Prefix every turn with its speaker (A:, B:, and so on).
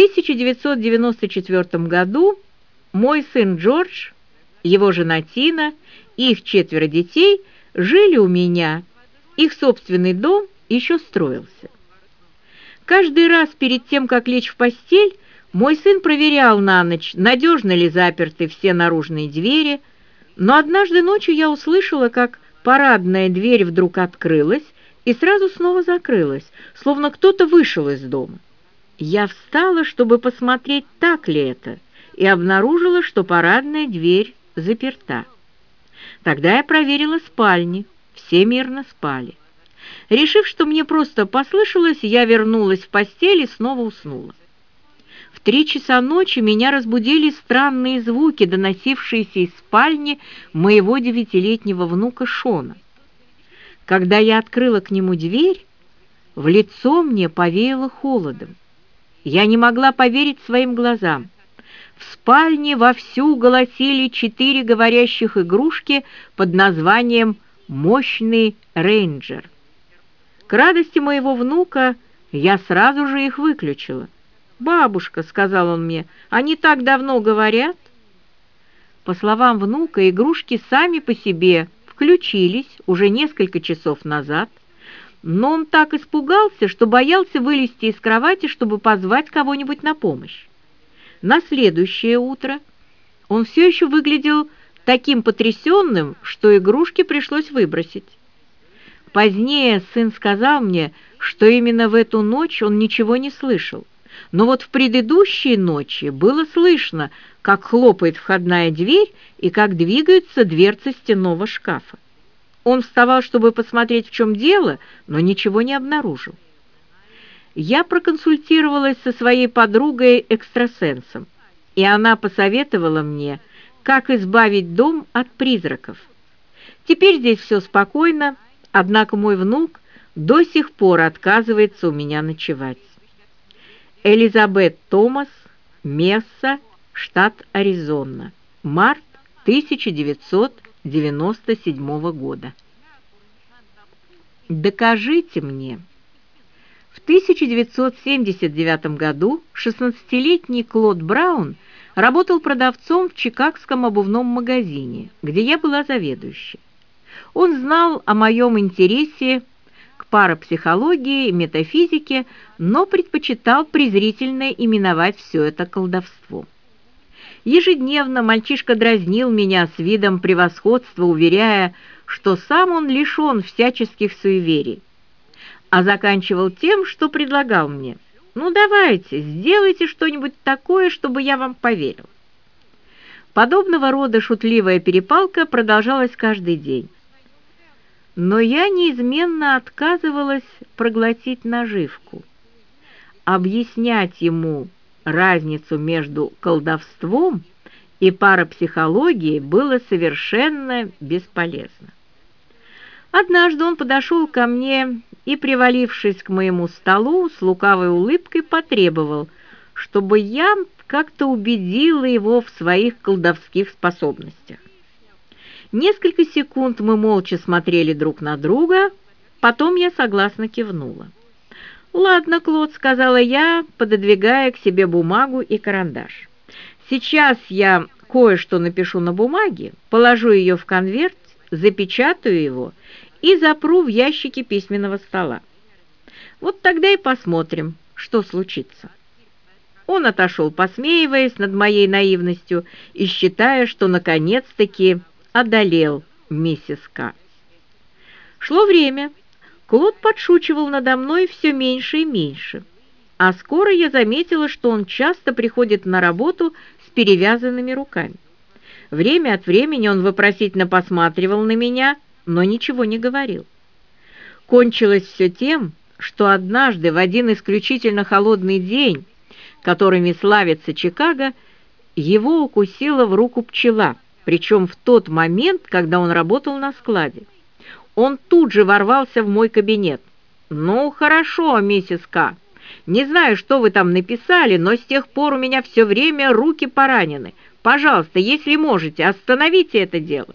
A: 1994 году мой сын Джордж, его жена Тина и их четверо детей жили у меня. Их собственный дом еще строился. Каждый раз перед тем, как лечь в постель, мой сын проверял на ночь, надежно ли заперты все наружные двери, но однажды ночью я услышала, как парадная дверь вдруг открылась и сразу снова закрылась, словно кто-то вышел из дома. Я встала, чтобы посмотреть, так ли это, и обнаружила, что парадная дверь заперта. Тогда я проверила спальни, все мирно спали. Решив, что мне просто послышалось, я вернулась в постель и снова уснула. В три часа ночи меня разбудили странные звуки, доносившиеся из спальни моего девятилетнего внука Шона. Когда я открыла к нему дверь, в лицо мне повеяло холодом. Я не могла поверить своим глазам. В спальне вовсю голосили четыре говорящих игрушки под названием «Мощный рейнджер». К радости моего внука я сразу же их выключила. «Бабушка», — сказал он мне, — «они так давно говорят». По словам внука, игрушки сами по себе включились уже несколько часов назад, но он так испугался, что боялся вылезти из кровати, чтобы позвать кого-нибудь на помощь. На следующее утро он все еще выглядел таким потрясенным, что игрушки пришлось выбросить. Позднее сын сказал мне, что именно в эту ночь он ничего не слышал, но вот в предыдущие ночи было слышно, как хлопает входная дверь и как двигаются дверцы стенного шкафа. Он вставал, чтобы посмотреть, в чем дело, но ничего не обнаружил. Я проконсультировалась со своей подругой-экстрасенсом, и она посоветовала мне, как избавить дом от призраков. Теперь здесь все спокойно, однако мой внук до сих пор отказывается у меня ночевать. Элизабет Томас, Месса, штат Аризона, март 1900 97 года. Докажите мне. В 1979 году 16-летний Клод Браун работал продавцом в чикагском обувном магазине, где я была заведующей. Он знал о моем интересе к парапсихологии метафизике, но предпочитал презрительно именовать все это колдовством. Ежедневно мальчишка дразнил меня с видом превосходства, уверяя, что сам он лишен всяческих суеверий, а заканчивал тем, что предлагал мне. «Ну давайте, сделайте что-нибудь такое, чтобы я вам поверил». Подобного рода шутливая перепалка продолжалась каждый день. Но я неизменно отказывалась проглотить наживку. Объяснять ему, разницу между колдовством и парапсихологией было совершенно бесполезно. Однажды он подошел ко мне и, привалившись к моему столу, с лукавой улыбкой потребовал, чтобы я как-то убедила его в своих колдовских способностях. Несколько секунд мы молча смотрели друг на друга, потом я согласно кивнула. «Ладно, Клод», — сказала я, пододвигая к себе бумагу и карандаш. «Сейчас я кое-что напишу на бумаге, положу ее в конверт, запечатаю его и запру в ящике письменного стола. Вот тогда и посмотрим, что случится». Он отошел, посмеиваясь над моей наивностью и считая, что наконец-таки одолел миссис К. Шло время, Клод подшучивал надо мной все меньше и меньше, а скоро я заметила, что он часто приходит на работу с перевязанными руками. Время от времени он вопросительно посматривал на меня, но ничего не говорил. Кончилось все тем, что однажды в один исключительно холодный день, которыми славится Чикаго, его укусила в руку пчела, причем в тот момент, когда он работал на складе. Он тут же ворвался в мой кабинет. «Ну, хорошо, миссис К. Не знаю, что вы там написали, но с тех пор у меня все время руки поранены. Пожалуйста, если можете, остановите это дело».